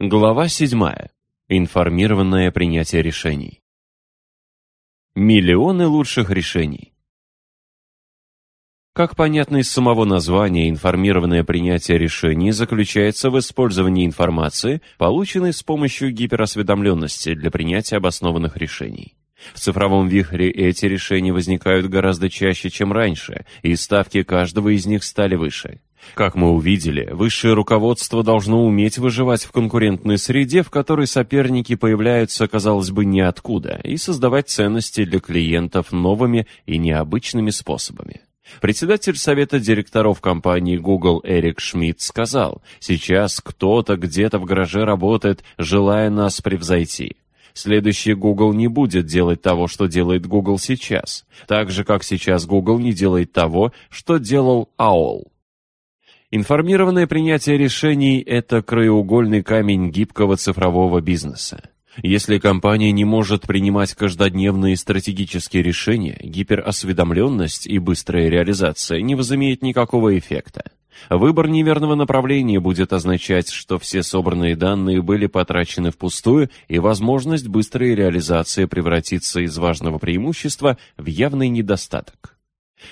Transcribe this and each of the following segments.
Глава 7. Информированное принятие решений. Миллионы лучших решений. Как понятно из самого названия, информированное принятие решений заключается в использовании информации, полученной с помощью гиперосведомленности для принятия обоснованных решений. В цифровом вихре эти решения возникают гораздо чаще, чем раньше, и ставки каждого из них стали выше. Как мы увидели, высшее руководство должно уметь выживать в конкурентной среде, в которой соперники появляются, казалось бы, ниоткуда, и создавать ценности для клиентов новыми и необычными способами. Председатель совета директоров компании Google Эрик Шмидт сказал, «Сейчас кто-то где-то в гараже работает, желая нас превзойти. Следующий Google не будет делать того, что делает Google сейчас, так же, как сейчас Google не делает того, что делал AOL. Информированное принятие решений – это краеугольный камень гибкого цифрового бизнеса. Если компания не может принимать каждодневные стратегические решения, гиперосведомленность и быстрая реализация не возымеет никакого эффекта. Выбор неверного направления будет означать, что все собранные данные были потрачены впустую, и возможность быстрой реализации превратится из важного преимущества в явный недостаток.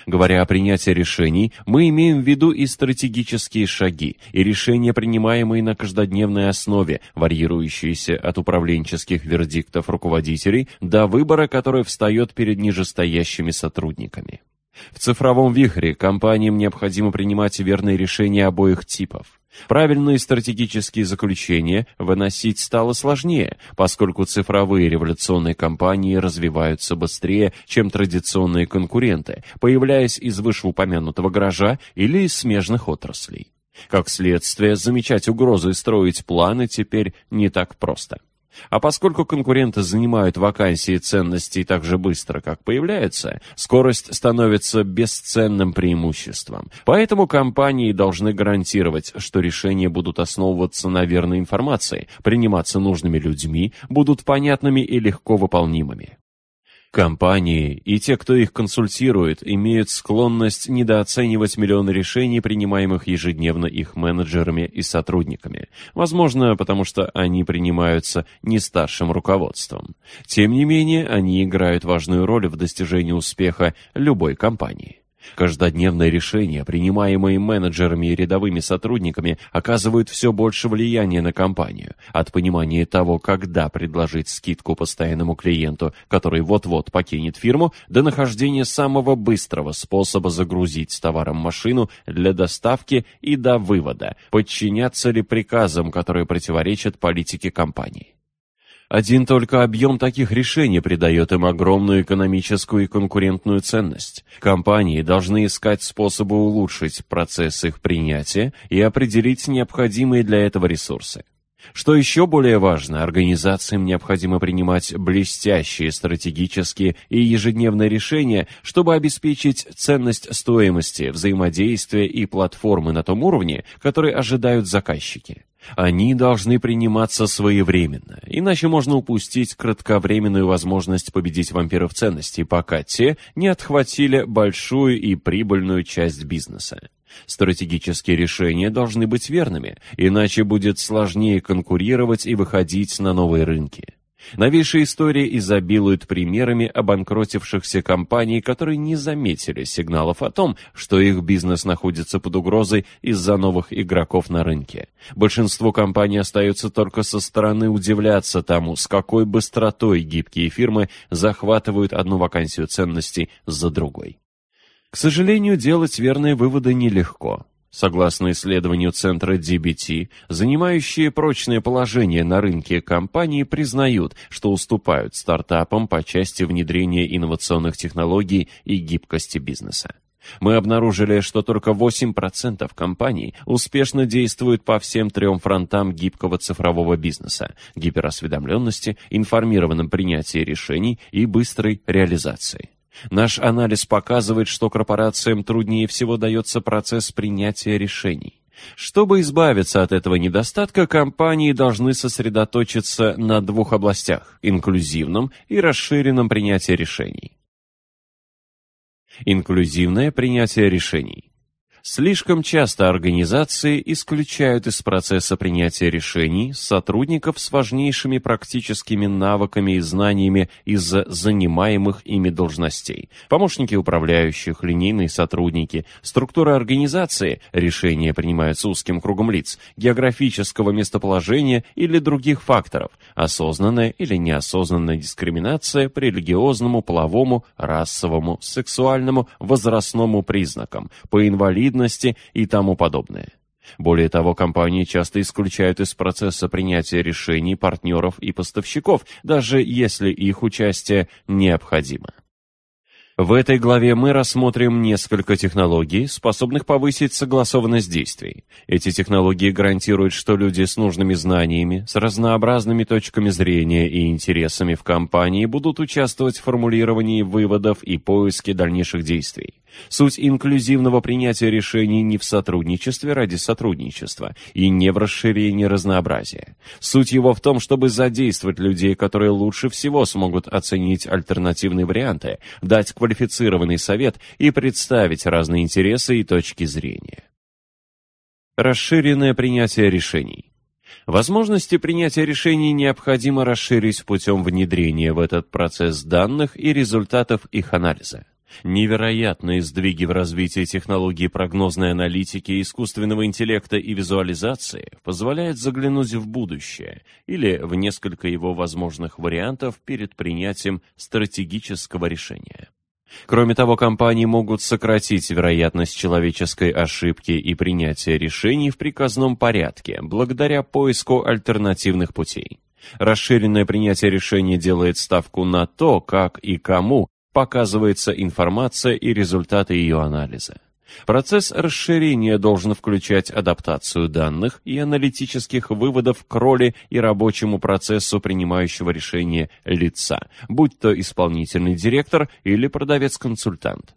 Говоря о принятии решений, мы имеем в виду и стратегические шаги, и решения, принимаемые на каждодневной основе, варьирующиеся от управленческих вердиктов руководителей до выбора, который встает перед нижестоящими сотрудниками. В цифровом вихре компаниям необходимо принимать верные решения обоих типов. Правильные стратегические заключения выносить стало сложнее, поскольку цифровые революционные компании развиваются быстрее, чем традиционные конкуренты, появляясь из вышеупомянутого гаража или из смежных отраслей. Как следствие, замечать угрозы и строить планы теперь не так просто. А поскольку конкуренты занимают вакансии ценностей так же быстро, как появляются, скорость становится бесценным преимуществом. Поэтому компании должны гарантировать, что решения будут основываться на верной информации, приниматься нужными людьми, будут понятными и легко выполнимыми. Компании и те, кто их консультирует, имеют склонность недооценивать миллионы решений, принимаемых ежедневно их менеджерами и сотрудниками. Возможно, потому что они принимаются не старшим руководством. Тем не менее, они играют важную роль в достижении успеха любой компании. Каждодневные решения, принимаемые менеджерами и рядовыми сотрудниками, оказывают все больше влияния на компанию. От понимания того, когда предложить скидку постоянному клиенту, который вот-вот покинет фирму, до нахождения самого быстрого способа загрузить товаром машину для доставки и до вывода, подчиняться ли приказам, которые противоречат политике компании. Один только объем таких решений придает им огромную экономическую и конкурентную ценность. Компании должны искать способы улучшить процесс их принятия и определить необходимые для этого ресурсы. Что еще более важно, организациям необходимо принимать блестящие стратегические и ежедневные решения, чтобы обеспечить ценность стоимости, взаимодействия и платформы на том уровне, который ожидают заказчики. Они должны приниматься своевременно, иначе можно упустить кратковременную возможность победить вампиров ценностей, пока те не отхватили большую и прибыльную часть бизнеса. Стратегические решения должны быть верными, иначе будет сложнее конкурировать и выходить на новые рынки. Новейшая история изобилует примерами обанкротившихся компаний, которые не заметили сигналов о том, что их бизнес находится под угрозой из-за новых игроков на рынке. Большинство компаний остаются только со стороны удивляться тому, с какой быстротой гибкие фирмы захватывают одну вакансию ценностей за другой. К сожалению, делать верные выводы нелегко. Согласно исследованию центра DBT, занимающие прочное положение на рынке компании признают, что уступают стартапам по части внедрения инновационных технологий и гибкости бизнеса. Мы обнаружили, что только 8% компаний успешно действуют по всем трем фронтам гибкого цифрового бизнеса – гиперосведомленности, информированном принятии решений и быстрой реализации. Наш анализ показывает, что корпорациям труднее всего дается процесс принятия решений. Чтобы избавиться от этого недостатка, компании должны сосредоточиться на двух областях – инклюзивном и расширенном принятии решений. Инклюзивное принятие решений. Слишком часто организации исключают из процесса принятия решений сотрудников с важнейшими практическими навыками и знаниями из-за занимаемых ими должностей. Помощники управляющих, линейные сотрудники, структура организации, решения принимаются узким кругом лиц, географического местоположения или других факторов, осознанная или неосознанная дискриминация по религиозному, половому, расовому, сексуальному, возрастному признакам, по инвалидности, инвалидности и тому подобное. Более того, компании часто исключают из процесса принятия решений партнеров и поставщиков, даже если их участие необходимо. В этой главе мы рассмотрим несколько технологий, способных повысить согласованность действий. Эти технологии гарантируют, что люди с нужными знаниями, с разнообразными точками зрения и интересами в компании будут участвовать в формулировании выводов и поиске дальнейших действий. Суть инклюзивного принятия решений не в сотрудничестве ради сотрудничества и не в расширении разнообразия. Суть его в том, чтобы задействовать людей, которые лучше всего смогут оценить альтернативные варианты, дать квалифицированный совет и представить разные интересы и точки зрения. Расширенное принятие решений. Возможности принятия решений необходимо расширить путем внедрения в этот процесс данных и результатов их анализа. Невероятные сдвиги в развитии технологий прогнозной аналитики, искусственного интеллекта и визуализации позволяют заглянуть в будущее или в несколько его возможных вариантов перед принятием стратегического решения. Кроме того, компании могут сократить вероятность человеческой ошибки и принятия решений в приказном порядке благодаря поиску альтернативных путей. Расширенное принятие решений делает ставку на то, как и кому показывается информация и результаты ее анализа. Процесс расширения должен включать адаптацию данных и аналитических выводов к роли и рабочему процессу принимающего решения лица, будь то исполнительный директор или продавец-консультант.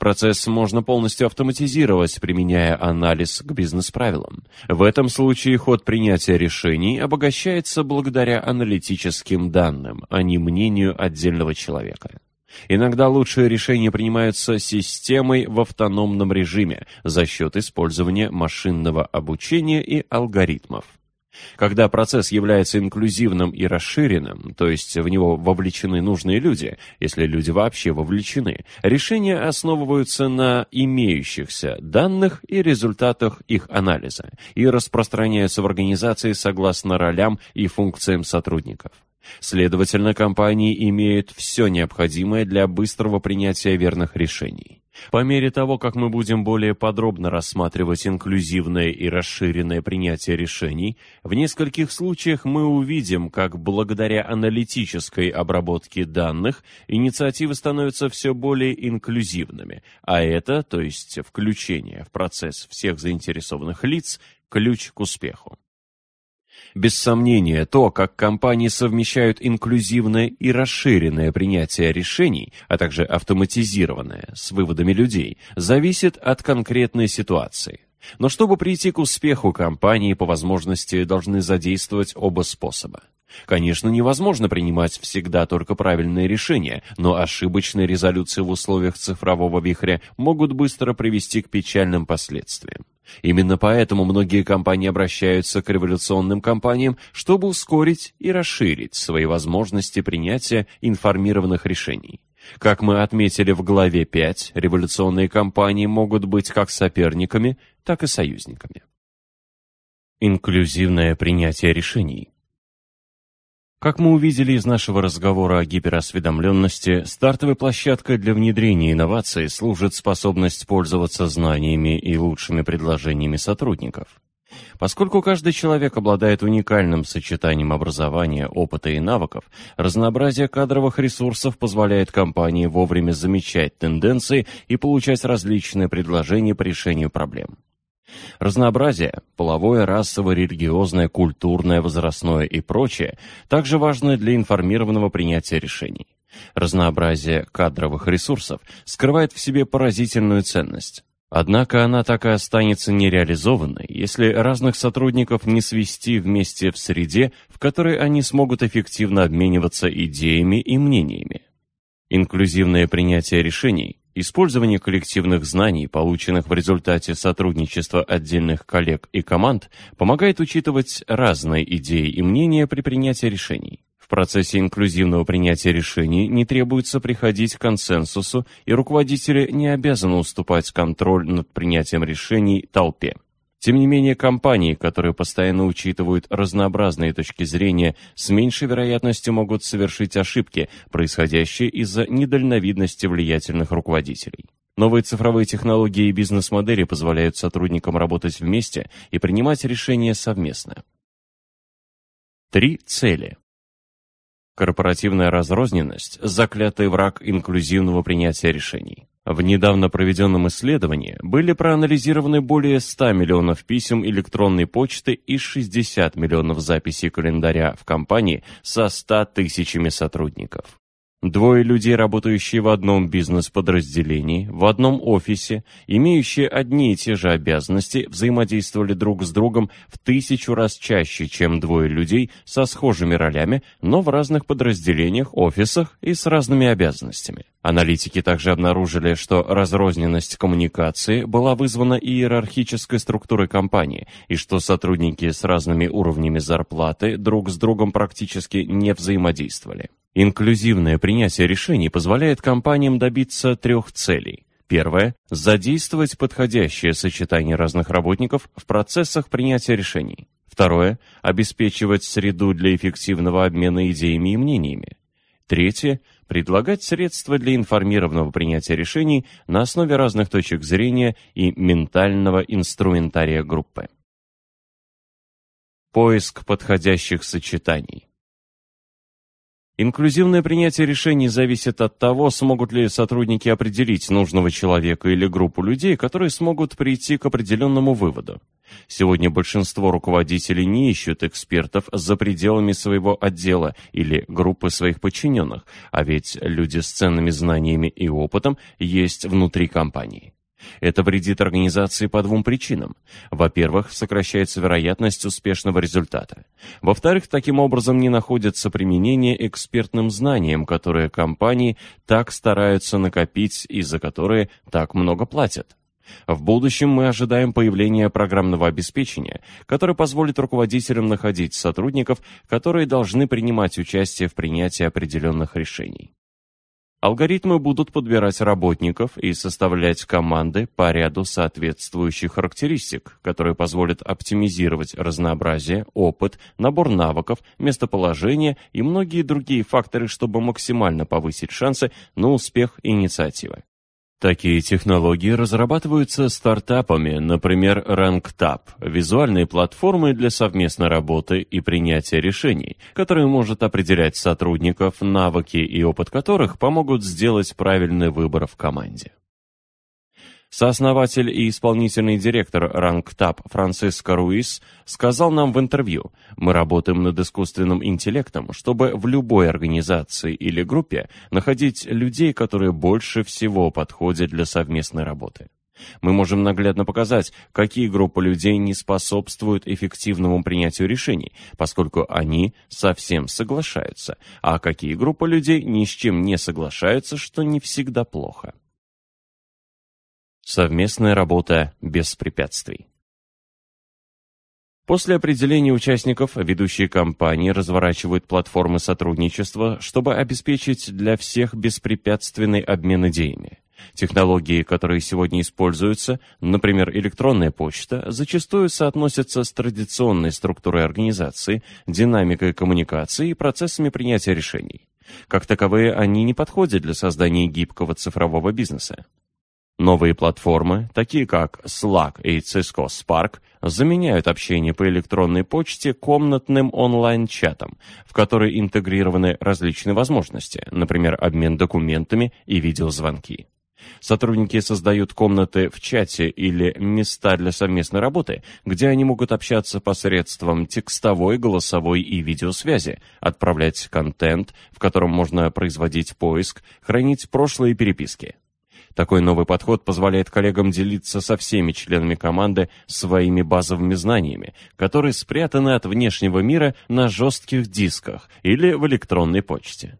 Процесс можно полностью автоматизировать, применяя анализ к бизнес-правилам. В этом случае ход принятия решений обогащается благодаря аналитическим данным, а не мнению отдельного человека. Иногда лучшие решения принимаются системой в автономном режиме за счет использования машинного обучения и алгоритмов. Когда процесс является инклюзивным и расширенным, то есть в него вовлечены нужные люди, если люди вообще вовлечены, решения основываются на имеющихся данных и результатах их анализа и распространяются в организации согласно ролям и функциям сотрудников. Следовательно, компании имеют все необходимое для быстрого принятия верных решений. По мере того, как мы будем более подробно рассматривать инклюзивное и расширенное принятие решений, в нескольких случаях мы увидим, как благодаря аналитической обработке данных инициативы становятся все более инклюзивными, а это, то есть включение в процесс всех заинтересованных лиц, ключ к успеху. Без сомнения, то, как компании совмещают инклюзивное и расширенное принятие решений, а также автоматизированное с выводами людей, зависит от конкретной ситуации. Но чтобы прийти к успеху, компании по возможности должны задействовать оба способа. Конечно, невозможно принимать всегда только правильные решения, но ошибочные резолюции в условиях цифрового вихря могут быстро привести к печальным последствиям. Именно поэтому многие компании обращаются к революционным компаниям, чтобы ускорить и расширить свои возможности принятия информированных решений. Как мы отметили в главе 5, революционные компании могут быть как соперниками, так и союзниками. Инклюзивное принятие решений как мы увидели из нашего разговора о гиперосведомленности, стартовой площадкой для внедрения инноваций служит способность пользоваться знаниями и лучшими предложениями сотрудников. Поскольку каждый человек обладает уникальным сочетанием образования, опыта и навыков, разнообразие кадровых ресурсов позволяет компании вовремя замечать тенденции и получать различные предложения по решению проблем. Разнообразие – половое, расовое, религиозное, культурное, возрастное и прочее – также важно для информированного принятия решений. Разнообразие кадровых ресурсов скрывает в себе поразительную ценность. Однако она так и останется нереализованной, если разных сотрудников не свести вместе в среде, в которой они смогут эффективно обмениваться идеями и мнениями. Инклюзивное принятие решений Использование коллективных знаний, полученных в результате сотрудничества отдельных коллег и команд, помогает учитывать разные идеи и мнения при принятии решений. В процессе инклюзивного принятия решений не требуется приходить к консенсусу, и руководители не обязаны уступать контроль над принятием решений толпе. Тем не менее, компании, которые постоянно учитывают разнообразные точки зрения, с меньшей вероятностью могут совершить ошибки, происходящие из-за недальновидности влиятельных руководителей. Новые цифровые технологии и бизнес-модели позволяют сотрудникам работать вместе и принимать решения совместно. Три цели. Корпоративная разрозненность – заклятый враг инклюзивного принятия решений. В недавно проведенном исследовании были проанализированы более 100 миллионов писем электронной почты и 60 миллионов записей календаря в компании со 100 тысячами сотрудников. Двое людей, работающие в одном бизнес-подразделении, в одном офисе, имеющие одни и те же обязанности, взаимодействовали друг с другом в тысячу раз чаще, чем двое людей со схожими ролями, но в разных подразделениях, офисах и с разными обязанностями. Аналитики также обнаружили, что разрозненность коммуникации была вызвана иерархической структурой компании, и что сотрудники с разными уровнями зарплаты друг с другом практически не взаимодействовали. Инклюзивное принятие решений позволяет компаниям добиться трех целей. Первое – задействовать подходящее сочетание разных работников в процессах принятия решений. Второе – обеспечивать среду для эффективного обмена идеями и мнениями. Третье – предлагать средства для информированного принятия решений на основе разных точек зрения и ментального инструментария группы. Поиск подходящих сочетаний. Инклюзивное принятие решений зависит от того, смогут ли сотрудники определить нужного человека или группу людей, которые смогут прийти к определенному выводу. Сегодня большинство руководителей не ищут экспертов за пределами своего отдела или группы своих подчиненных, а ведь люди с ценными знаниями и опытом есть внутри компании. Это вредит организации по двум причинам. Во-первых, сокращается вероятность успешного результата. Во-вторых, таким образом не находится применение экспертным знаниям, которые компании так стараются накопить и за которые так много платят. В будущем мы ожидаем появления программного обеспечения, которое позволит руководителям находить сотрудников, которые должны принимать участие в принятии определенных решений. Алгоритмы будут подбирать работников и составлять команды по ряду соответствующих характеристик, которые позволят оптимизировать разнообразие, опыт, набор навыков, местоположение и многие другие факторы, чтобы максимально повысить шансы на успех инициативы. Такие технологии разрабатываются стартапами, например, RankTap, визуальные платформы для совместной работы и принятия решений, которые может определять сотрудников, навыки и опыт которых помогут сделать правильный выбор в команде. Сооснователь и исполнительный директор RankTap Франциско Руис сказал нам в интервью, мы работаем над искусственным интеллектом, чтобы в любой организации или группе находить людей, которые больше всего подходят для совместной работы. Мы можем наглядно показать, какие группы людей не способствуют эффективному принятию решений, поскольку они совсем соглашаются, а какие группы людей ни с чем не соглашаются, что не всегда плохо. Совместная работа без препятствий. После определения участников ведущие компании разворачивают платформы сотрудничества, чтобы обеспечить для всех беспрепятственный обмен идеями. Технологии, которые сегодня используются, например, электронная почта, зачастую соотносятся с традиционной структурой организации, динамикой коммуникации и процессами принятия решений. Как таковые, они не подходят для создания гибкого цифрового бизнеса. Новые платформы, такие как Slack и Cisco Spark, заменяют общение по электронной почте комнатным онлайн-чатом, в который интегрированы различные возможности, например, обмен документами и видеозвонки. Сотрудники создают комнаты в чате или места для совместной работы, где они могут общаться посредством текстовой, голосовой и видеосвязи, отправлять контент, в котором можно производить поиск, хранить прошлые переписки. Такой новый подход позволяет коллегам делиться со всеми членами команды своими базовыми знаниями, которые спрятаны от внешнего мира на жестких дисках или в электронной почте.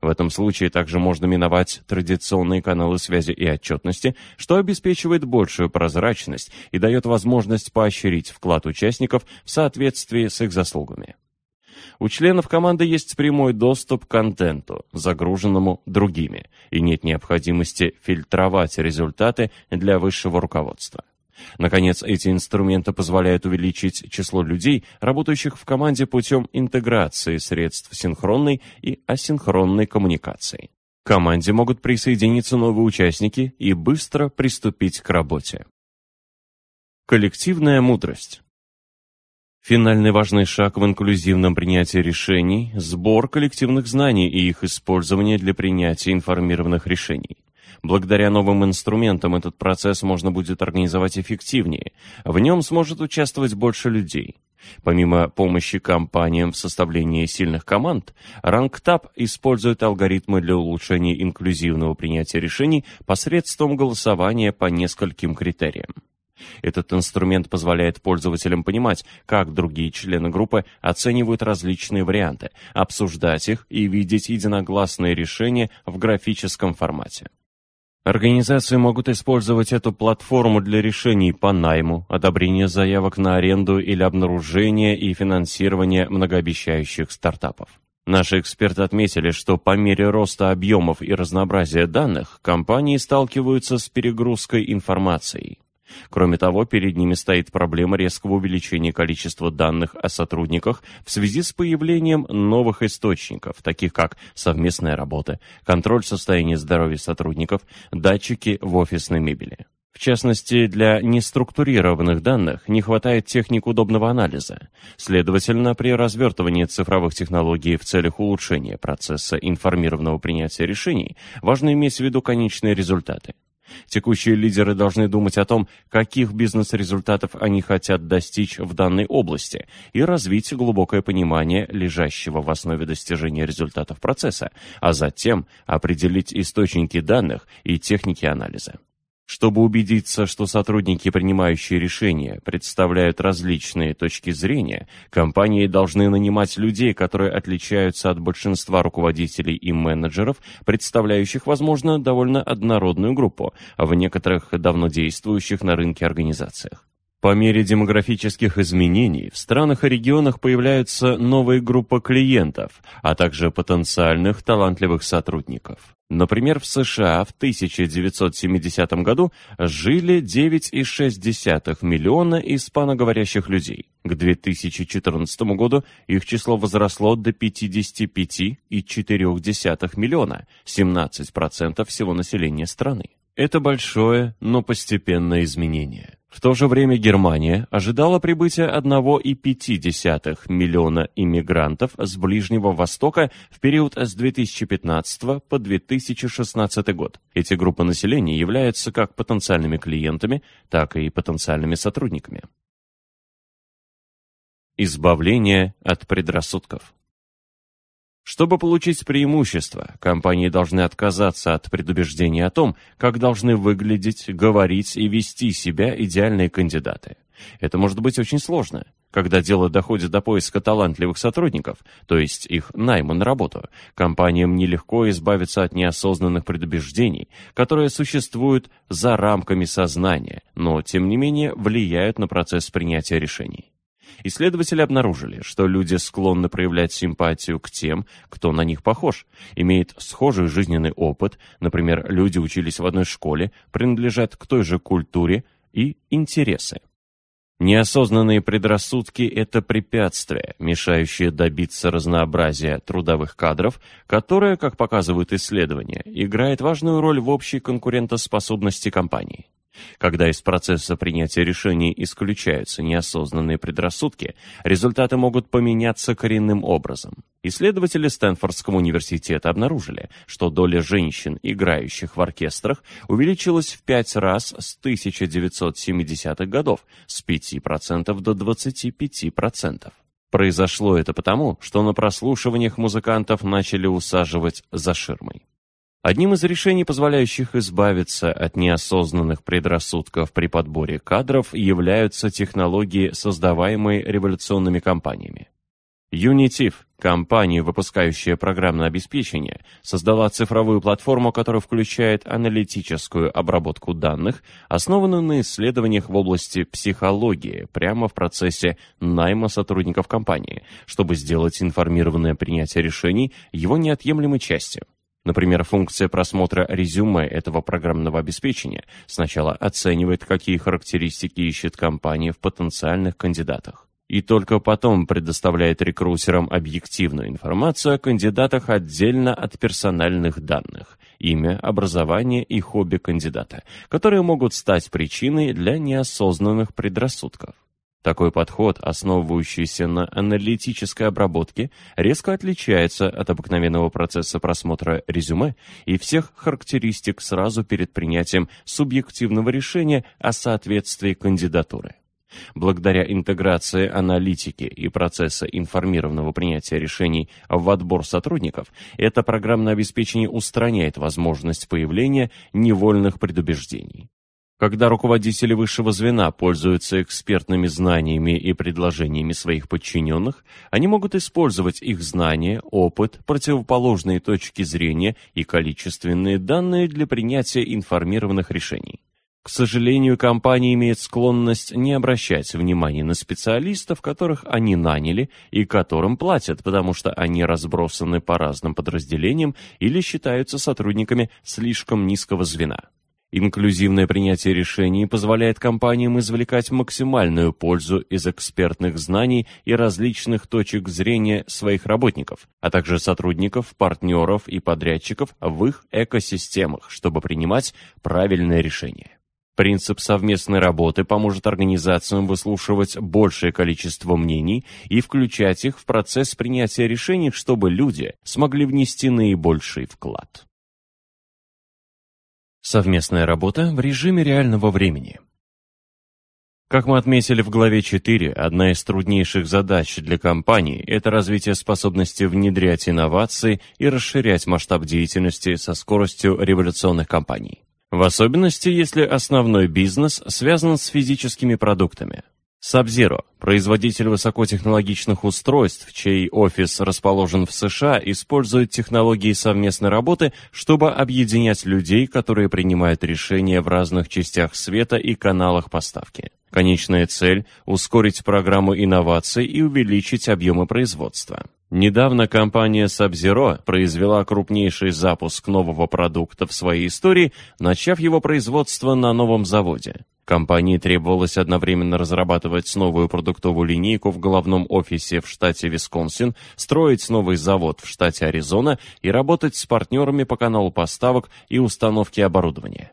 В этом случае также можно миновать традиционные каналы связи и отчетности, что обеспечивает большую прозрачность и дает возможность поощрить вклад участников в соответствии с их заслугами. У членов команды есть прямой доступ к контенту, загруженному другими, и нет необходимости фильтровать результаты для высшего руководства. Наконец, эти инструменты позволяют увеличить число людей, работающих в команде путем интеграции средств синхронной и асинхронной коммуникации. К команде могут присоединиться новые участники и быстро приступить к работе. Коллективная мудрость. Финальный важный шаг в инклюзивном принятии решений – сбор коллективных знаний и их использование для принятия информированных решений. Благодаря новым инструментам этот процесс можно будет организовать эффективнее. В нем сможет участвовать больше людей. Помимо помощи компаниям в составлении сильных команд, RankTab использует алгоритмы для улучшения инклюзивного принятия решений посредством голосования по нескольким критериям. Этот инструмент позволяет пользователям понимать, как другие члены группы оценивают различные варианты, обсуждать их и видеть единогласные решения в графическом формате. Организации могут использовать эту платформу для решений по найму, одобрения заявок на аренду или обнаружения и финансирования многообещающих стартапов. Наши эксперты отметили, что по мере роста объемов и разнообразия данных компании сталкиваются с перегрузкой информацией. Кроме того, перед ними стоит проблема резкого увеличения количества данных о сотрудниках в связи с появлением новых источников, таких как совместная работа, контроль состояния здоровья сотрудников, датчики в офисной мебели. В частности, для неструктурированных данных не хватает техник удобного анализа. Следовательно, при развертывании цифровых технологий в целях улучшения процесса информированного принятия решений важно иметь в виду конечные результаты. Текущие лидеры должны думать о том, каких бизнес-результатов они хотят достичь в данной области и развить глубокое понимание лежащего в основе достижения результатов процесса, а затем определить источники данных и техники анализа. Чтобы убедиться, что сотрудники, принимающие решения, представляют различные точки зрения, компании должны нанимать людей, которые отличаются от большинства руководителей и менеджеров, представляющих, возможно, довольно однородную группу, в некоторых давно действующих на рынке организациях. По мере демографических изменений в странах и регионах появляются новые группы клиентов, а также потенциальных талантливых сотрудников. Например, в США в 1970 году жили 9,6 миллиона испаноговорящих людей. К 2014 году их число возросло до 55,4 миллиона, 17% всего населения страны. Это большое, но постепенное изменение. В то же время Германия ожидала прибытия 1,5 миллиона иммигрантов с Ближнего Востока в период с 2015 по 2016 год. Эти группы населения являются как потенциальными клиентами, так и потенциальными сотрудниками. Избавление от предрассудков. Чтобы получить преимущество, компании должны отказаться от предубеждения о том, как должны выглядеть, говорить и вести себя идеальные кандидаты. Это может быть очень сложно. Когда дело доходит до поиска талантливых сотрудников, то есть их найма на работу, компаниям нелегко избавиться от неосознанных предубеждений, которые существуют за рамками сознания, но, тем не менее, влияют на процесс принятия решений. Исследователи обнаружили, что люди склонны проявлять симпатию к тем, кто на них похож, имеет схожий жизненный опыт, например, люди учились в одной школе, принадлежат к той же культуре и интересы. Неосознанные предрассудки – это препятствия, мешающие добиться разнообразия трудовых кадров, которое, как показывают исследования, играет важную роль в общей конкурентоспособности компании. Когда из процесса принятия решений исключаются неосознанные предрассудки, результаты могут поменяться коренным образом. Исследователи Стэнфордского университета обнаружили, что доля женщин, играющих в оркестрах, увеличилась в пять раз с 1970-х годов, с 5% до 25%. Произошло это потому, что на прослушиваниях музыкантов начали усаживать за ширмой. Одним из решений, позволяющих избавиться от неосознанных предрассудков при подборе кадров, являются технологии, создаваемые революционными компаниями. Unitiv Компания, выпускающая программное обеспечение, создала цифровую платформу, которая включает аналитическую обработку данных, основанную на исследованиях в области психологии, прямо в процессе найма сотрудников компании, чтобы сделать информированное принятие решений его неотъемлемой частью. Например, функция просмотра резюме этого программного обеспечения сначала оценивает, какие характеристики ищет компания в потенциальных кандидатах и только потом предоставляет рекрутерам объективную информацию о кандидатах отдельно от персональных данных, имя, образование и хобби кандидата, которые могут стать причиной для неосознанных предрассудков. Такой подход, основывающийся на аналитической обработке, резко отличается от обыкновенного процесса просмотра резюме и всех характеристик сразу перед принятием субъективного решения о соответствии кандидатуры. Благодаря интеграции аналитики и процесса информированного принятия решений в отбор сотрудников, это программное обеспечение устраняет возможность появления невольных предубеждений. Когда руководители высшего звена пользуются экспертными знаниями и предложениями своих подчиненных, они могут использовать их знания, опыт, противоположные точки зрения и количественные данные для принятия информированных решений. К сожалению, компания имеет склонность не обращать внимания на специалистов, которых они наняли и которым платят, потому что они разбросаны по разным подразделениям или считаются сотрудниками слишком низкого звена. Инклюзивное принятие решений позволяет компаниям извлекать максимальную пользу из экспертных знаний и различных точек зрения своих работников, а также сотрудников, партнеров и подрядчиков в их экосистемах, чтобы принимать правильные решения. Принцип совместной работы поможет организациям выслушивать большее количество мнений и включать их в процесс принятия решений, чтобы люди смогли внести наибольший вклад. Совместная работа в режиме реального времени. Как мы отметили в главе 4, одна из труднейших задач для компаний – это развитие способности внедрять инновации и расширять масштаб деятельности со скоростью революционных компаний. В особенности, если основной бизнес связан с физическими продуктами. Sub-Zero, производитель высокотехнологичных устройств, чей офис расположен в США, использует технологии совместной работы, чтобы объединять людей, которые принимают решения в разных частях света и каналах поставки. Конечная цель – ускорить программу инноваций и увеличить объемы производства. Недавно компания Sub-Zero произвела крупнейший запуск нового продукта в своей истории, начав его производство на новом заводе. Компании требовалось одновременно разрабатывать новую продуктовую линейку в головном офисе в штате Висконсин, строить новый завод в штате Аризона и работать с партнерами по каналу поставок и установки оборудования.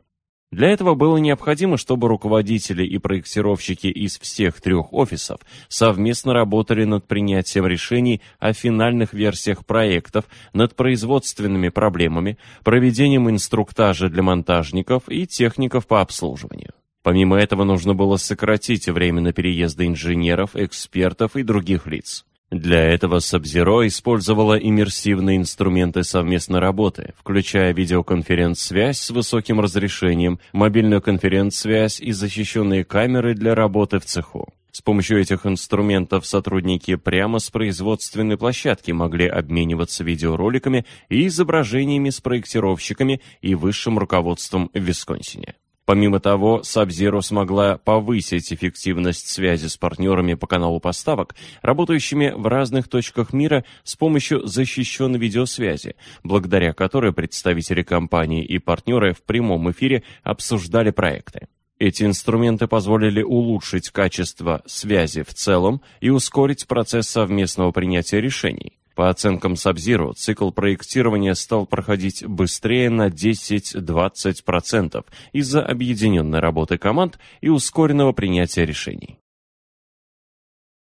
Для этого было необходимо, чтобы руководители и проектировщики из всех трех офисов совместно работали над принятием решений о финальных версиях проектов, над производственными проблемами, проведением инструктажа для монтажников и техников по обслуживанию. Помимо этого нужно было сократить время на переезды инженеров, экспертов и других лиц. Для этого Sub-Zero использовала иммерсивные инструменты совместной работы, включая видеоконференц-связь с высоким разрешением, мобильную конференц-связь и защищенные камеры для работы в цеху. С помощью этих инструментов сотрудники прямо с производственной площадки могли обмениваться видеороликами и изображениями с проектировщиками и высшим руководством в Висконсине. Помимо того, Sub-Zero смогла повысить эффективность связи с партнерами по каналу поставок, работающими в разных точках мира с помощью защищенной видеосвязи, благодаря которой представители компании и партнеры в прямом эфире обсуждали проекты. Эти инструменты позволили улучшить качество связи в целом и ускорить процесс совместного принятия решений. По оценкам Sub-Zero, цикл проектирования стал проходить быстрее на 10-20% из-за объединенной работы команд и ускоренного принятия решений.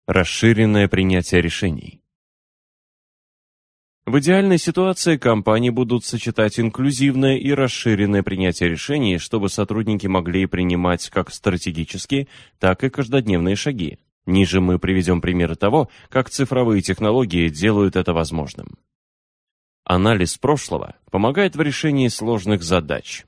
Расширенное принятие решений. В идеальной ситуации компании будут сочетать инклюзивное и расширенное принятие решений, чтобы сотрудники могли принимать как стратегические, так и каждодневные шаги. Ниже мы приведем примеры того, как цифровые технологии делают это возможным. Анализ прошлого помогает в решении сложных задач.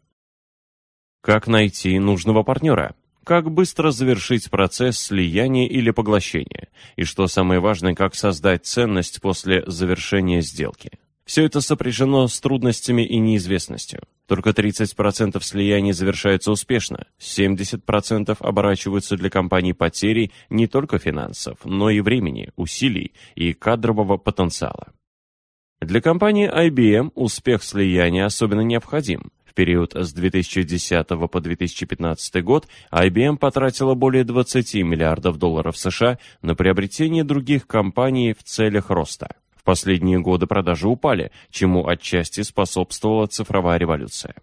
Как найти нужного партнера? как быстро завершить процесс слияния или поглощения, и что самое важное, как создать ценность после завершения сделки. Все это сопряжено с трудностями и неизвестностью. Только 30% слияний завершаются успешно, 70% оборачиваются для компаний потерей не только финансов, но и времени, усилий и кадрового потенциала. Для компании IBM успех слияния особенно необходим. В период с 2010 по 2015 год IBM потратила более 20 миллиардов долларов США на приобретение других компаний в целях роста последние годы продажи упали, чему отчасти способствовала цифровая революция.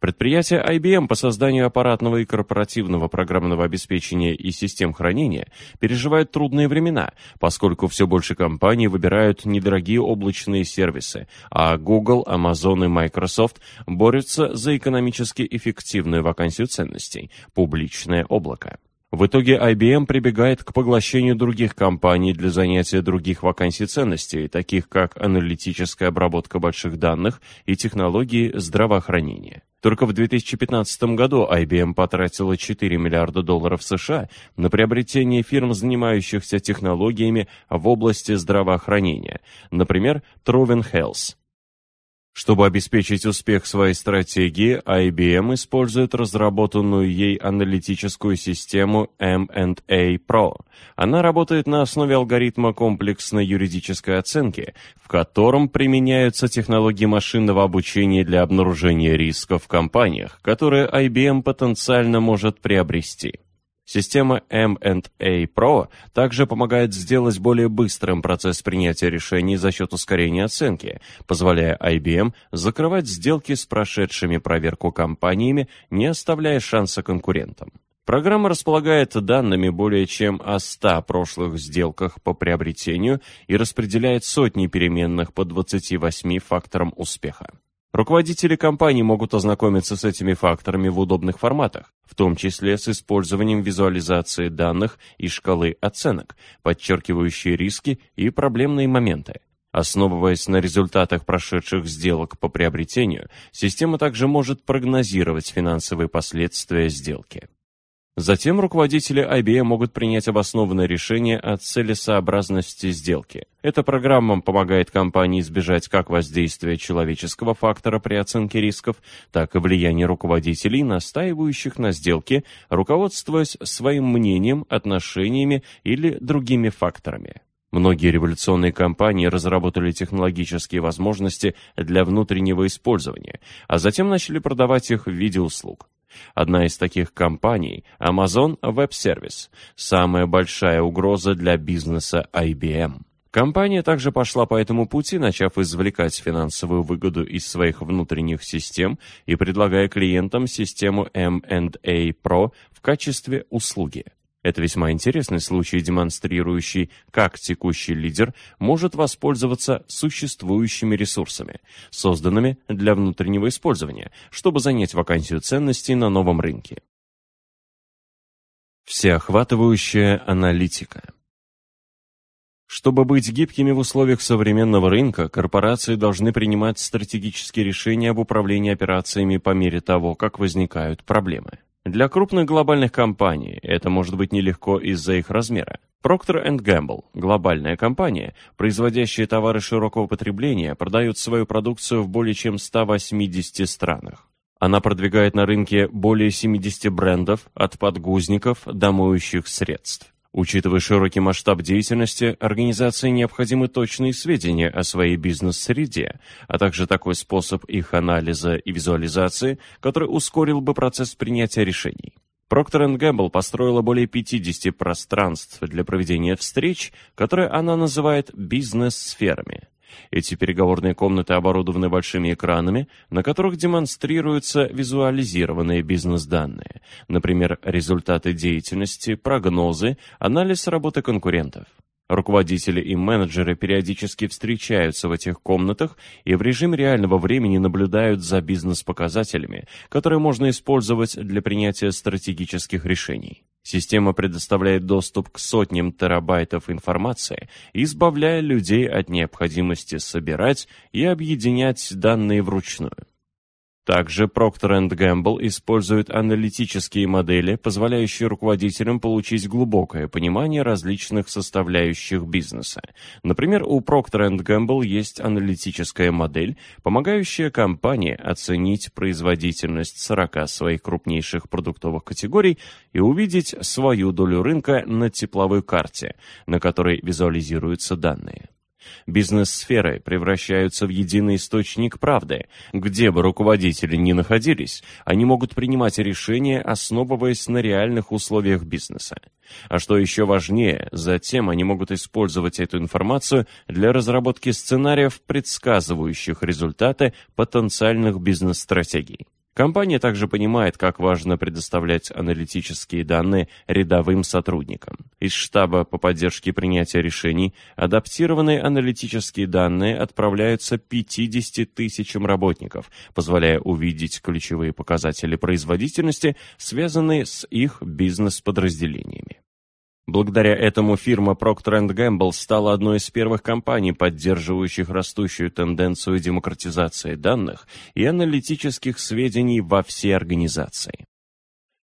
Предприятие IBM по созданию аппаратного и корпоративного программного обеспечения и систем хранения переживает трудные времена, поскольку все больше компаний выбирают недорогие облачные сервисы, а Google, Amazon и Microsoft борются за экономически эффективную вакансию ценностей – публичное облако. В итоге IBM прибегает к поглощению других компаний для занятия других вакансий ценностей, таких как аналитическая обработка больших данных и технологии здравоохранения. Только в 2015 году IBM потратила 4 миллиарда долларов США на приобретение фирм, занимающихся технологиями в области здравоохранения, например, Troven Health. Чтобы обеспечить успех своей стратегии, IBM использует разработанную ей аналитическую систему M&A Pro. Она работает на основе алгоритма комплексной юридической оценки, в котором применяются технологии машинного обучения для обнаружения рисков в компаниях, которые IBM потенциально может приобрести. Система M&A Pro также помогает сделать более быстрым процесс принятия решений за счет ускорения оценки, позволяя IBM закрывать сделки с прошедшими проверку компаниями, не оставляя шанса конкурентам. Программа располагает данными более чем о 100 прошлых сделках по приобретению и распределяет сотни переменных по 28 факторам успеха. Руководители компаний могут ознакомиться с этими факторами в удобных форматах, в том числе с использованием визуализации данных и шкалы оценок, подчеркивающие риски и проблемные моменты. Основываясь на результатах прошедших сделок по приобретению, система также может прогнозировать финансовые последствия сделки. Затем руководители IBM могут принять обоснованное решение о целесообразности сделки. Эта программа помогает компании избежать как воздействия человеческого фактора при оценке рисков, так и влияния руководителей, настаивающих на сделке, руководствуясь своим мнением, отношениями или другими факторами. Многие революционные компании разработали технологические возможности для внутреннего использования, а затем начали продавать их в виде услуг. Одна из таких компаний – Amazon Web Service, самая большая угроза для бизнеса IBM. Компания также пошла по этому пути, начав извлекать финансовую выгоду из своих внутренних систем и предлагая клиентам систему M&A Pro в качестве услуги. Это весьма интересный случай, демонстрирующий, как текущий лидер может воспользоваться существующими ресурсами, созданными для внутреннего использования, чтобы занять вакансию ценностей на новом рынке. Всеохватывающая аналитика чтобы быть гибкими в условиях современного рынка, корпорации должны принимать стратегические решения об управлении операциями по мере того, как возникают проблемы. Для крупных глобальных компаний это может быть нелегко из-за их размера. Procter Gamble, глобальная компания, производящая товары широкого потребления, продает свою продукцию в более чем 180 странах. Она продвигает на рынке более 70 брендов, от подгузников до моющих средств. Учитывая широкий масштаб деятельности, организации необходимы точные сведения о своей бизнес-среде, а также такой способ их анализа и визуализации, который ускорил бы процесс принятия решений. Procter Gamble построила более 50 пространств для проведения встреч, которые она называет бизнес-сферами. Эти переговорные комнаты оборудованы большими экранами, на которых демонстрируются визуализированные бизнес-данные, например, результаты деятельности, прогнозы, анализ работы конкурентов. Руководители и менеджеры периодически встречаются в этих комнатах и в режиме реального времени наблюдают за бизнес-показателями, которые можно использовать для принятия стратегических решений. Система предоставляет доступ к сотням терабайтов информации, избавляя людей от необходимости собирать и объединять данные вручную. Также Procter Gamble использует аналитические модели, позволяющие руководителям получить глубокое понимание различных составляющих бизнеса. Например, у Procter Gamble есть аналитическая модель, помогающая компании оценить производительность 40 своих крупнейших продуктовых категорий и увидеть свою долю рынка на тепловой карте, на которой визуализируются данные. Бизнес-сферы превращаются в единый источник правды. Где бы руководители ни находились, они могут принимать решения, основываясь на реальных условиях бизнеса. А что еще важнее, затем они могут использовать эту информацию для разработки сценариев, предсказывающих результаты потенциальных бизнес-стратегий. Компания также понимает, как важно предоставлять аналитические данные рядовым сотрудникам. Из штаба по поддержке принятия решений адаптированные аналитические данные отправляются 50 тысячам работников, позволяя увидеть ключевые показатели производительности, связанные с их бизнес-подразделениями. Благодаря этому фирма Procter Gamble стала одной из первых компаний, поддерживающих растущую тенденцию демократизации данных и аналитических сведений во всей организации.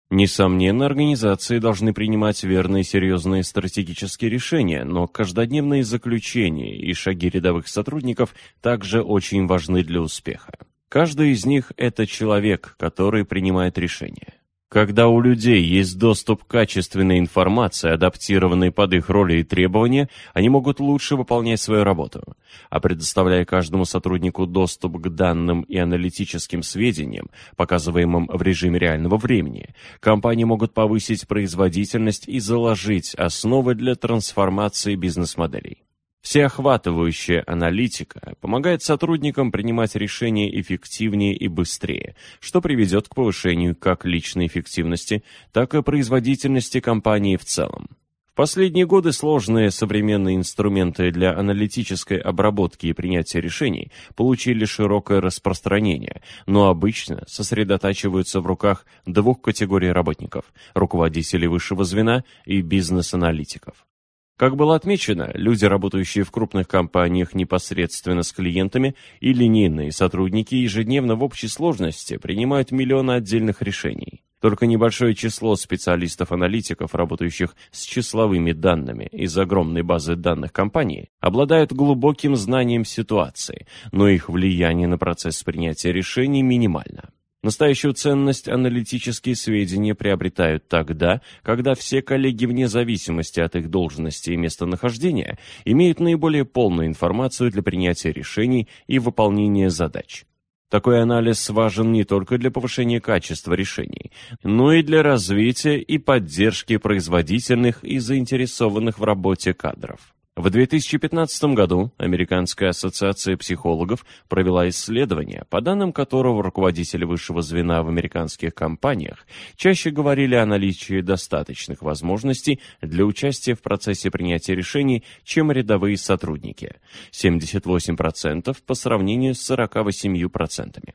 Несомненно, организации должны принимать верные серьезные стратегические решения, но каждодневные заключения и шаги рядовых сотрудников также очень важны для успеха. Каждый из них – это человек, который принимает решения. Когда у людей есть доступ к качественной информации, адаптированной под их роли и требования, они могут лучше выполнять свою работу. А предоставляя каждому сотруднику доступ к данным и аналитическим сведениям, показываемым в режиме реального времени, компании могут повысить производительность и заложить основы для трансформации бизнес-моделей. Всеохватывающая аналитика помогает сотрудникам принимать решения эффективнее и быстрее, что приведет к повышению как личной эффективности, так и производительности компании в целом. В последние годы сложные современные инструменты для аналитической обработки и принятия решений получили широкое распространение, но обычно сосредотачиваются в руках двух категорий работников – руководителей высшего звена и бизнес-аналитиков. Как было отмечено, люди, работающие в крупных компаниях непосредственно с клиентами и линейные сотрудники ежедневно в общей сложности принимают миллионы отдельных решений. Только небольшое число специалистов-аналитиков, работающих с числовыми данными из огромной базы данных компании, обладают глубоким знанием ситуации, но их влияние на процесс принятия решений минимально. Настоящую ценность аналитические сведения приобретают тогда, когда все коллеги вне зависимости от их должности и местонахождения имеют наиболее полную информацию для принятия решений и выполнения задач. Такой анализ важен не только для повышения качества решений, но и для развития и поддержки производительных и заинтересованных в работе кадров. В 2015 году Американская ассоциация психологов провела исследование, по данным которого руководители высшего звена в американских компаниях чаще говорили о наличии достаточных возможностей для участия в процессе принятия решений, чем рядовые сотрудники – 78% по сравнению с 48%.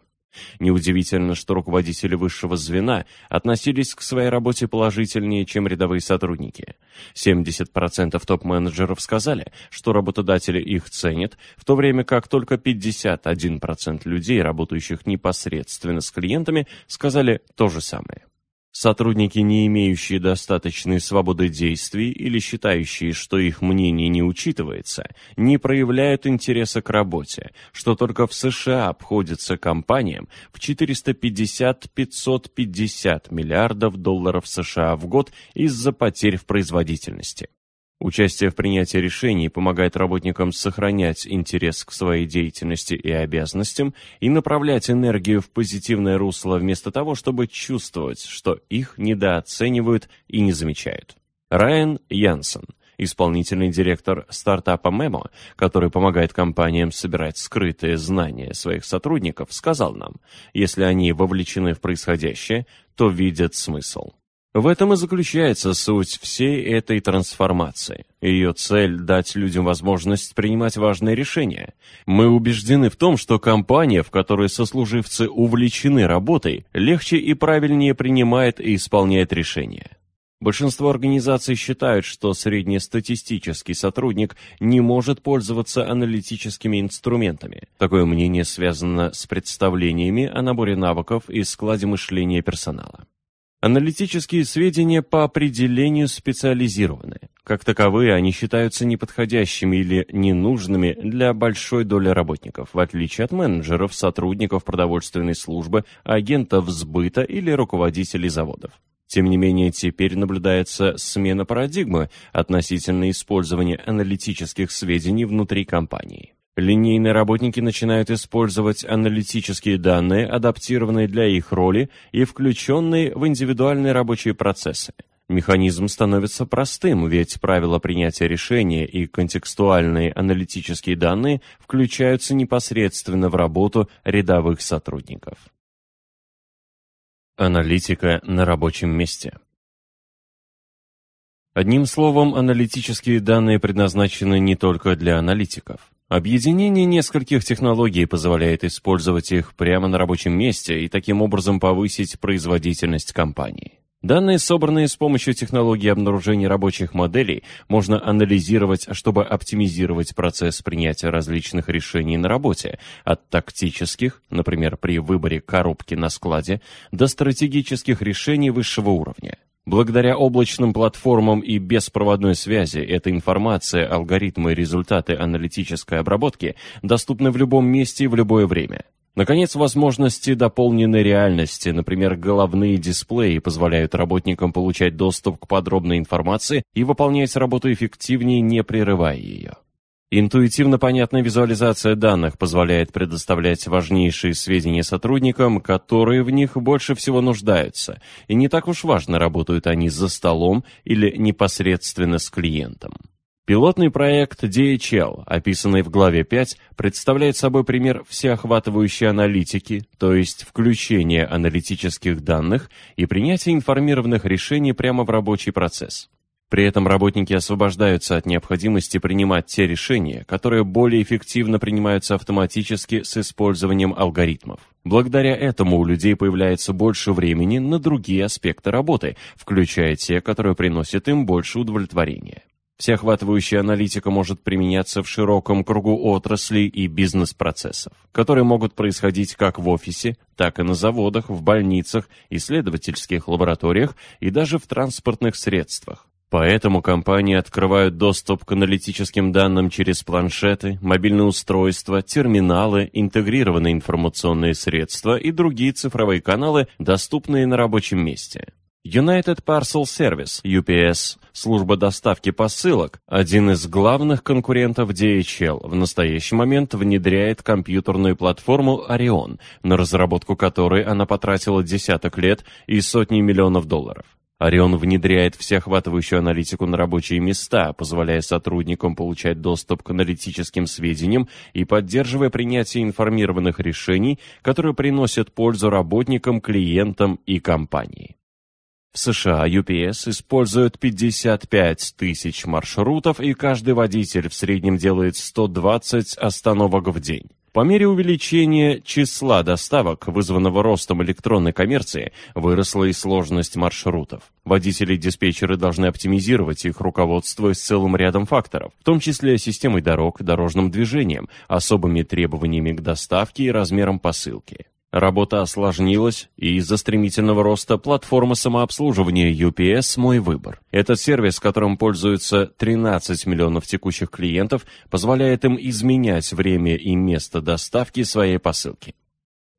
Неудивительно, что руководители высшего звена относились к своей работе положительнее, чем рядовые сотрудники. 70% топ-менеджеров сказали, что работодатели их ценят, в то время как только 51% людей, работающих непосредственно с клиентами, сказали то же самое. Сотрудники, не имеющие достаточной свободы действий или считающие, что их мнение не учитывается, не проявляют интереса к работе, что только в США обходится компаниям в 450-550 миллиардов долларов США в год из-за потерь в производительности. Участие в принятии решений помогает работникам сохранять интерес к своей деятельности и обязанностям и направлять энергию в позитивное русло вместо того, чтобы чувствовать, что их недооценивают и не замечают. Райан Янсен, исполнительный директор стартапа Memo, который помогает компаниям собирать скрытые знания своих сотрудников, сказал нам, если они вовлечены в происходящее, то видят смысл. В этом и заключается суть всей этой трансформации. Ее цель – дать людям возможность принимать важные решения. Мы убеждены в том, что компания, в которой сослуживцы увлечены работой, легче и правильнее принимает и исполняет решения. Большинство организаций считают, что среднестатистический сотрудник не может пользоваться аналитическими инструментами. Такое мнение связано с представлениями о наборе навыков и складе мышления персонала. Аналитические сведения по определению специализированы. Как таковые, они считаются неподходящими или ненужными для большой доли работников, в отличие от менеджеров, сотрудников продовольственной службы, агентов сбыта или руководителей заводов. Тем не менее, теперь наблюдается смена парадигмы относительно использования аналитических сведений внутри компании. Линейные работники начинают использовать аналитические данные, адаптированные для их роли и включенные в индивидуальные рабочие процессы. Механизм становится простым, ведь правила принятия решения и контекстуальные аналитические данные включаются непосредственно в работу рядовых сотрудников. Аналитика на рабочем месте. Одним словом, аналитические данные предназначены не только для аналитиков. Объединение нескольких технологий позволяет использовать их прямо на рабочем месте и таким образом повысить производительность компании. Данные, собранные с помощью технологии обнаружения рабочих моделей, можно анализировать, чтобы оптимизировать процесс принятия различных решений на работе, от тактических, например, при выборе коробки на складе, до стратегических решений высшего уровня. Благодаря облачным платформам и беспроводной связи эта информация, алгоритмы и результаты аналитической обработки доступны в любом месте и в любое время. Наконец, возможности дополненной реальности, например, головные дисплеи, позволяют работникам получать доступ к подробной информации и выполнять работу эффективнее, не прерывая ее. Интуитивно понятная визуализация данных позволяет предоставлять важнейшие сведения сотрудникам, которые в них больше всего нуждаются, и не так уж важно, работают они за столом или непосредственно с клиентом. Пилотный проект DHL, описанный в главе 5, представляет собой пример всеохватывающей аналитики, то есть включения аналитических данных и принятия информированных решений прямо в рабочий процесс. При этом работники освобождаются от необходимости принимать те решения, которые более эффективно принимаются автоматически с использованием алгоритмов. Благодаря этому у людей появляется больше времени на другие аспекты работы, включая те, которые приносят им больше удовлетворения. Всеохватывающая аналитика может применяться в широком кругу отраслей и бизнес-процессов, которые могут происходить как в офисе, так и на заводах, в больницах, исследовательских лабораториях и даже в транспортных средствах. Поэтому компании открывают доступ к аналитическим данным через планшеты, мобильные устройства, терминалы, интегрированные информационные средства и другие цифровые каналы, доступные на рабочем месте. United Parcel Service, UPS, служба доставки посылок, один из главных конкурентов DHL, в настоящий момент внедряет компьютерную платформу Orion, на разработку которой она потратила десяток лет и сотни миллионов долларов. Орион внедряет всеохватывающую аналитику на рабочие места, позволяя сотрудникам получать доступ к аналитическим сведениям и поддерживая принятие информированных решений, которые приносят пользу работникам, клиентам и компании. В США UPS использует 55 тысяч маршрутов, и каждый водитель в среднем делает 120 остановок в день. По мере увеличения числа доставок, вызванного ростом электронной коммерции, выросла и сложность маршрутов. Водители и диспетчеры должны оптимизировать их, руководствуясь целым рядом факторов, в том числе системой дорог, дорожным движением, особыми требованиями к доставке и размерам посылки. Работа осложнилась, и из-за стремительного роста платформа самообслуживания UPS «Мой выбор». Этот сервис, которым пользуются 13 миллионов текущих клиентов, позволяет им изменять время и место доставки своей посылки.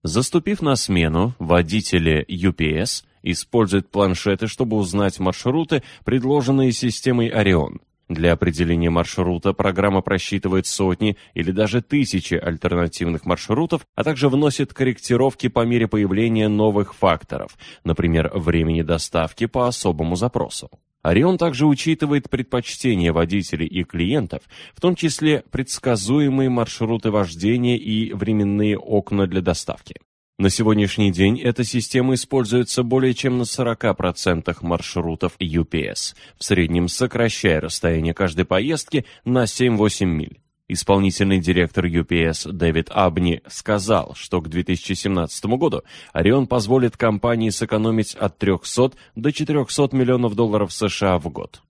Заступив на смену, водители UPS используют планшеты, чтобы узнать маршруты, предложенные системой Орион – для определения маршрута программа просчитывает сотни или даже тысячи альтернативных маршрутов, а также вносит корректировки по мере появления новых факторов, например, времени доставки по особому запросу. Орион также учитывает предпочтения водителей и клиентов, в том числе предсказуемые маршруты вождения и временные окна для доставки. На сегодняшний день эта система используется более чем на 40% маршрутов UPS, в среднем сокращая расстояние каждой поездки на 7-8 миль. Исполнительный директор UPS Дэвид Абни сказал, что к 2017 году Орион позволит компании сэкономить от 300 до 400 миллионов долларов США в год.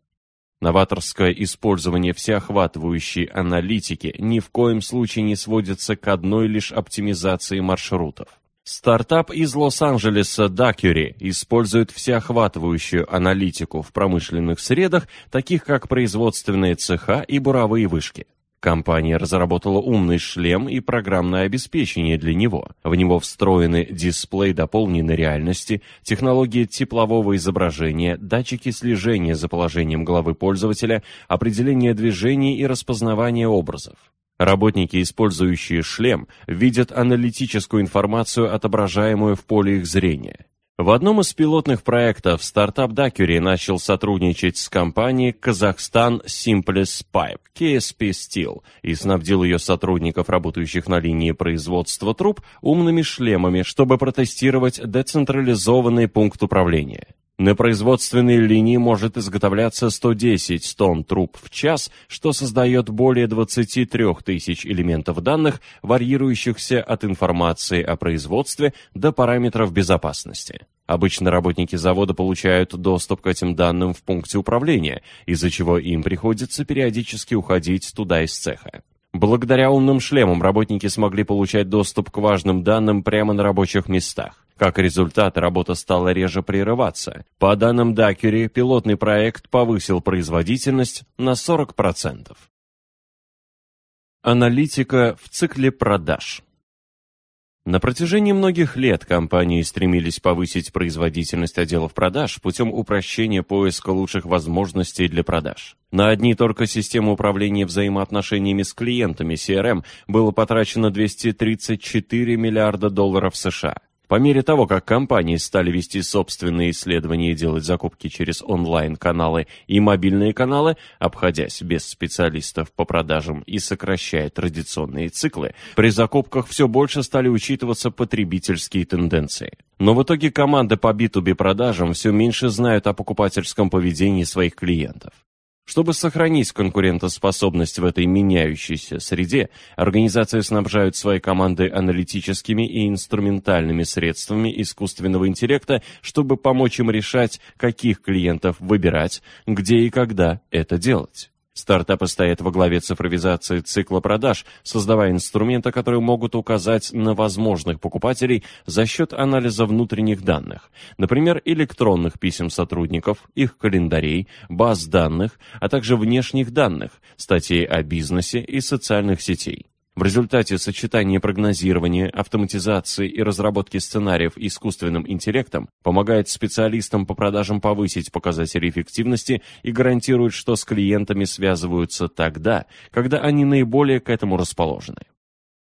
Новаторское использование всеохватывающей аналитики ни в коем случае не сводится к одной лишь оптимизации маршрутов. Стартап из Лос-Анджелеса Дакюри использует всеохватывающую аналитику в промышленных средах, таких как производственные цеха и буровые вышки. Компания разработала умный шлем и программное обеспечение для него. В него встроены дисплей дополненной реальности, технологии теплового изображения, датчики слежения за положением головы пользователя, определение движений и распознавание образов. Работники, использующие шлем, видят аналитическую информацию, отображаемую в поле их зрения. В одном из пилотных проектов стартап Дакюри начал сотрудничать с компанией Казахстан Simplest Pipe, KSP Steel, и снабдил ее сотрудников, работающих на линии производства труб, умными шлемами, чтобы протестировать децентрализованный пункт управления. На производственной линии может изготовляться 110 тонн труб в час, что создает более 23 тысяч элементов данных, варьирующихся от информации о производстве до параметров безопасности. Обычно работники завода получают доступ к этим данным в пункте управления, из-за чего им приходится периодически уходить туда из цеха. Благодаря умным шлемам работники смогли получать доступ к важным данным прямо на рабочих местах. Как результат, работа стала реже прерываться. По данным Дакери, пилотный проект повысил производительность на 40%. Аналитика в цикле продаж. На протяжении многих лет компании стремились повысить производительность отделов продаж путем упрощения поиска лучших возможностей для продаж. На одни только системы управления взаимоотношениями с клиентами CRM было потрачено 234 миллиарда долларов США. По мере того, как компании стали вести собственные исследования и делать закупки через онлайн-каналы и мобильные каналы, обходясь без специалистов по продажам и сокращая традиционные циклы, при закупках все больше стали учитываться потребительские тенденции. Но в итоге команды по B2B продажам все меньше знают о покупательском поведении своих клиентов. Чтобы сохранить конкурентоспособность в этой меняющейся среде, организации снабжают свои команды аналитическими и инструментальными средствами искусственного интеллекта, чтобы помочь им решать, каких клиентов выбирать, где и когда это делать. Стартапы стоят во главе цифровизации цикла продаж, создавая инструменты, которые могут указать на возможных покупателей за счет анализа внутренних данных, например, электронных писем сотрудников, их календарей, баз данных, а также внешних данных, статей о бизнесе и социальных сетей. В результате сочетания прогнозирования, автоматизации и разработки сценариев искусственным интеллектом помогает специалистам по продажам повысить показатели эффективности и гарантирует, что с клиентами связываются тогда, когда они наиболее к этому расположены.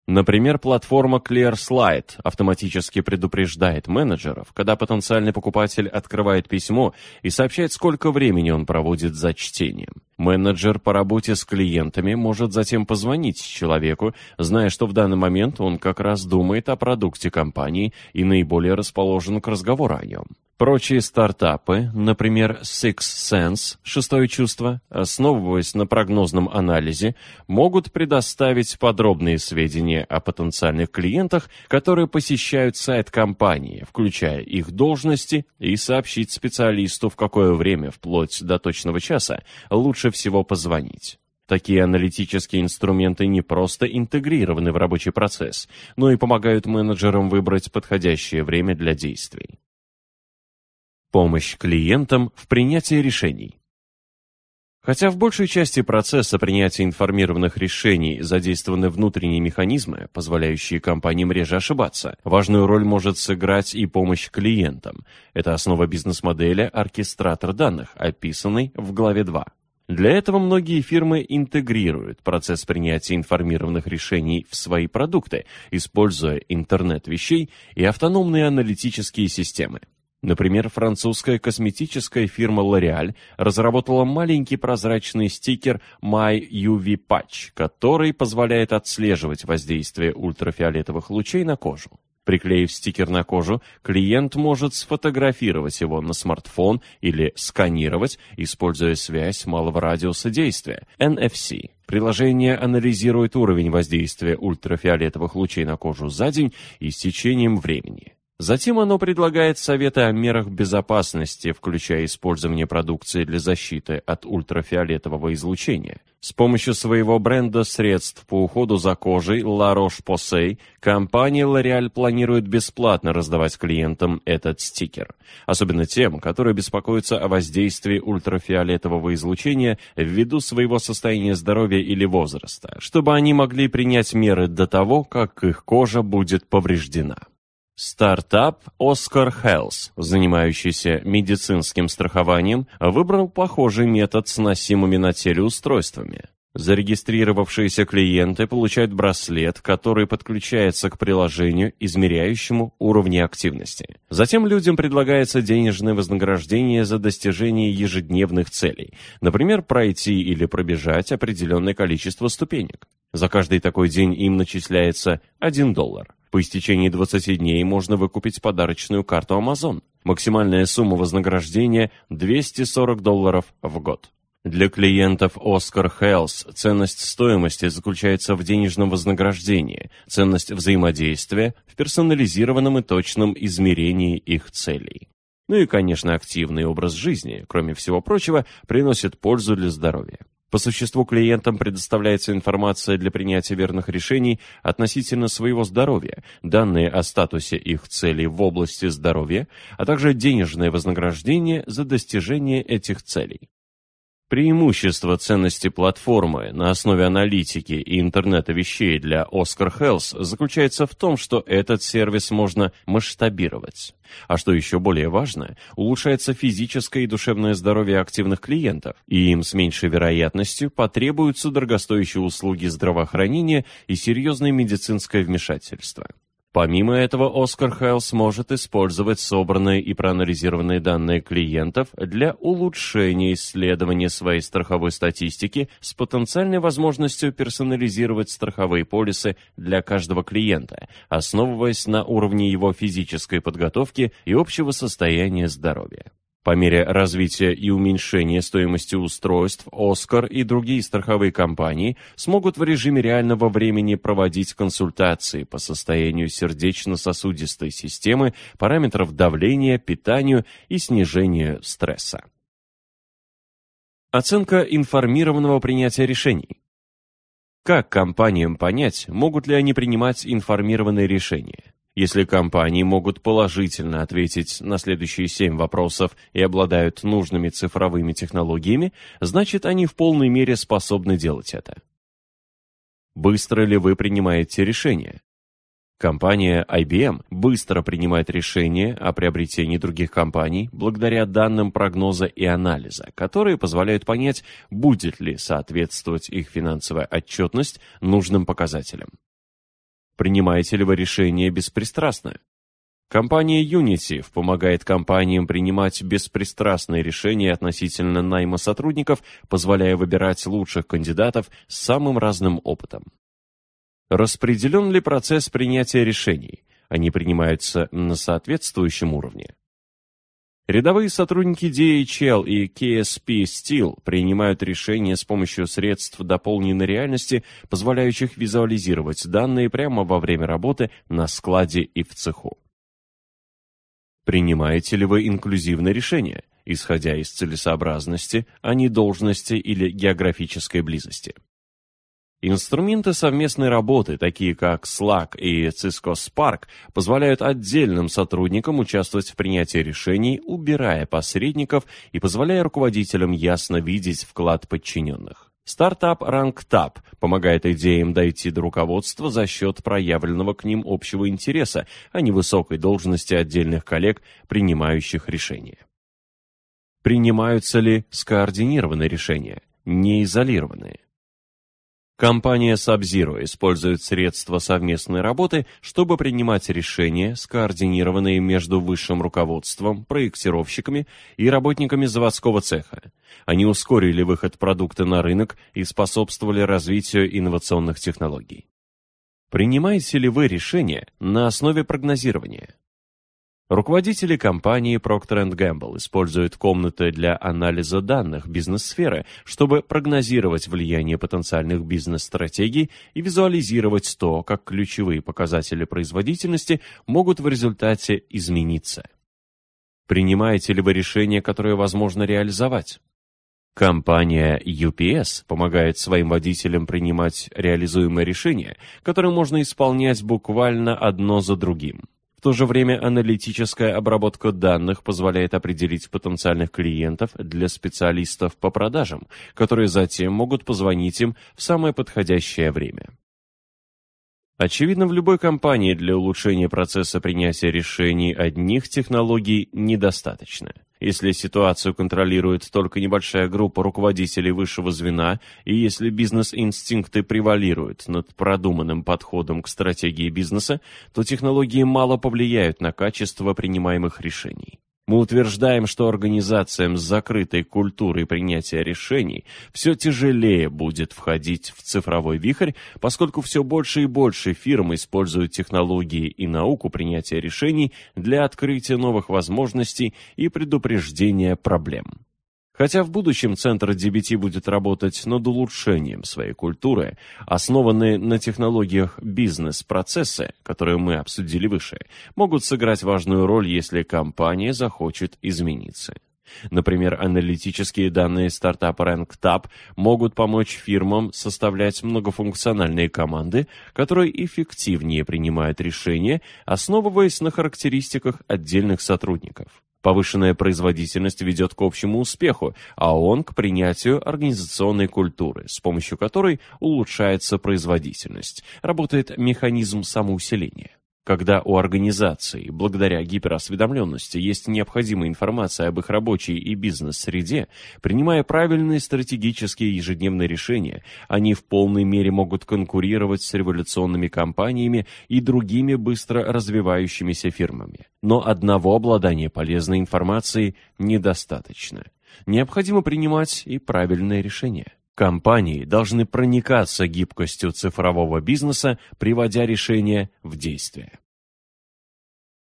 Например, платформа ClearSlide автоматически предупреждает менеджеров, когда потенциальный покупатель открывает письмо и сообщает, сколько времени он проводит за чтением. Менеджер по работе с клиентами может затем позвонить человеку, зная, что в данный момент он как раз думает о продукте компании и наиболее расположен к разговору о нем. Прочие стартапы, например, Six Sense, шестое чувство, основываясь на прогнозном анализе, могут предоставить подробные сведения о потенциальных клиентах, которые посещают сайт компании, включая их должности, и сообщить специалисту, в какое время, вплоть до точного часа, лучше всего позвонить. Такие аналитические инструменты не просто интегрированы в рабочий процесс, но и помогают менеджерам выбрать подходящее время для действий. Помощь клиентам в принятии решений. Хотя в большей части процесса принятия информированных решений задействованы внутренние механизмы, позволяющие компаниям реже ошибаться, важную роль может сыграть и помощь клиентам. Это основа бизнес-модели оркестратор данных, описанный в главе 2. Для этого многие фирмы интегрируют процесс принятия информированных решений в свои продукты, используя интернет вещей и автономные аналитические системы. Например, французская косметическая фирма L'Oréal разработала маленький прозрачный стикер My UV Patch, который позволяет отслеживать воздействие ультрафиолетовых лучей на кожу. Приклеив стикер на кожу, клиент может сфотографировать его на смартфон или сканировать, используя связь малого радиуса действия – NFC. Приложение анализирует уровень воздействия ультрафиолетовых лучей на кожу за день и с течением времени. Затем оно предлагает советы о мерах безопасности, включая использование продукции для защиты от ультрафиолетового излучения. С помощью своего бренда средств по уходу за кожей La Roche-Posay компания L'Oreal планирует бесплатно раздавать клиентам этот стикер, особенно тем, которые беспокоятся о воздействии ультрафиолетового излучения ввиду своего состояния здоровья или возраста, чтобы они могли принять меры до того, как их кожа будет повреждена. Стартап Oscar Health, занимающийся медицинским страхованием, выбрал похожий метод с носимыми на теле устройствами. Зарегистрировавшиеся клиенты получают браслет, который подключается к приложению, измеряющему уровни активности. Затем людям предлагается денежное вознаграждение за достижение ежедневных целей, например, пройти или пробежать определенное количество ступенек. За каждый такой день им начисляется 1 доллар. По истечении 20 дней можно выкупить подарочную карту Amazon. Максимальная сумма вознаграждения – 240 долларов в год. Для клиентов Oscar Health ценность стоимости заключается в денежном вознаграждении, ценность взаимодействия в персонализированном и точном измерении их целей. Ну и, конечно, активный образ жизни, кроме всего прочего, приносит пользу для здоровья. По существу клиентам предоставляется информация для принятия верных решений относительно своего здоровья, данные о статусе их целей в области здоровья, а также денежное вознаграждение за достижение этих целей. Преимущество ценности платформы на основе аналитики и интернета вещей для Oscar Health заключается в том, что этот сервис можно масштабировать. А что еще более важно, улучшается физическое и душевное здоровье активных клиентов, и им с меньшей вероятностью потребуются дорогостоящие услуги здравоохранения и серьезное медицинское вмешательство. Помимо этого, Оскар Хейл сможет использовать собранные и проанализированные данные клиентов для улучшения исследования своей страховой статистики с потенциальной возможностью персонализировать страховые полисы для каждого клиента, основываясь на уровне его физической подготовки и общего состояния здоровья. По мере развития и уменьшения стоимости устройств, Оскар и другие страховые компании смогут в режиме реального времени проводить консультации по состоянию сердечно-сосудистой системы, параметров давления, питанию и снижению стресса. Оценка информированного принятия решений. Как компаниям понять, могут ли они принимать информированные решения? Если компании могут положительно ответить на следующие семь вопросов и обладают нужными цифровыми технологиями, значит они в полной мере способны делать это. Быстро ли вы принимаете решения? Компания IBM быстро принимает решения о приобретении других компаний благодаря данным прогноза и анализа, которые позволяют понять, будет ли соответствовать их финансовая отчетность нужным показателям. Принимаете ли вы решение беспристрастно? Компания Unity помогает компаниям принимать беспристрастные решения относительно найма сотрудников, позволяя выбирать лучших кандидатов с самым разным опытом. Распределен ли процесс принятия решений? Они принимаются на соответствующем уровне. Рядовые сотрудники DHL и KSP Steel принимают решения с помощью средств дополненной реальности, позволяющих визуализировать данные прямо во время работы на складе и в цеху. Принимаете ли вы инклюзивное решение, исходя из целесообразности, а не должности или географической близости? Инструменты совместной работы, такие как Slack и Cisco Spark, позволяют отдельным сотрудникам участвовать в принятии решений, убирая посредников и позволяя руководителям ясно видеть вклад подчиненных. Стартап RankTap помогает идеям дойти до руководства за счет проявленного к ним общего интереса, а не высокой должности отдельных коллег, принимающих решения. Принимаются ли скоординированные решения, не изолированные? Компания Sub-Zero использует средства совместной работы, чтобы принимать решения, скоординированные между высшим руководством, проектировщиками и работниками заводского цеха. Они ускорили выход продукта на рынок и способствовали развитию инновационных технологий. Принимаете ли вы решения на основе прогнозирования? Руководители компании Procter Gamble используют комнаты для анализа данных бизнес-сферы, чтобы прогнозировать влияние потенциальных бизнес-стратегий и визуализировать то, как ключевые показатели производительности могут в результате измениться. Принимаете ли вы решения, которые возможно реализовать? Компания UPS помогает своим водителям принимать реализуемые решения, которые можно исполнять буквально одно за другим то же время аналитическая обработка данных позволяет определить потенциальных клиентов для специалистов по продажам, которые затем могут позвонить им в самое подходящее время. Очевидно, в любой компании для улучшения процесса принятия решений одних технологий недостаточно. Если ситуацию контролирует только небольшая группа руководителей высшего звена, и если бизнес-инстинкты превалируют над продуманным подходом к стратегии бизнеса, то технологии мало повлияют на качество принимаемых решений. Мы утверждаем, что организациям с закрытой культурой принятия решений все тяжелее будет входить в цифровой вихрь, поскольку все больше и больше фирм используют технологии и науку принятия решений для открытия новых возможностей и предупреждения проблем. Хотя в будущем Центр DBT будет работать над улучшением своей культуры, основанные на технологиях бизнес-процессы, которые мы обсудили выше, могут сыграть важную роль, если компания захочет измениться. Например, аналитические данные стартапа RankTab могут помочь фирмам составлять многофункциональные команды, которые эффективнее принимают решения, основываясь на характеристиках отдельных сотрудников. Повышенная производительность ведет к общему успеху, а он к принятию организационной культуры, с помощью которой улучшается производительность, работает механизм самоусиления. Когда у организации, благодаря гиперосведомленности, есть необходимая информация об их рабочей и бизнес-среде, принимая правильные стратегические ежедневные решения, они в полной мере могут конкурировать с революционными компаниями и другими быстро развивающимися фирмами. Но одного обладания полезной информацией недостаточно. Необходимо принимать и правильные решения. Компании должны проникаться гибкостью цифрового бизнеса, приводя решения в действие.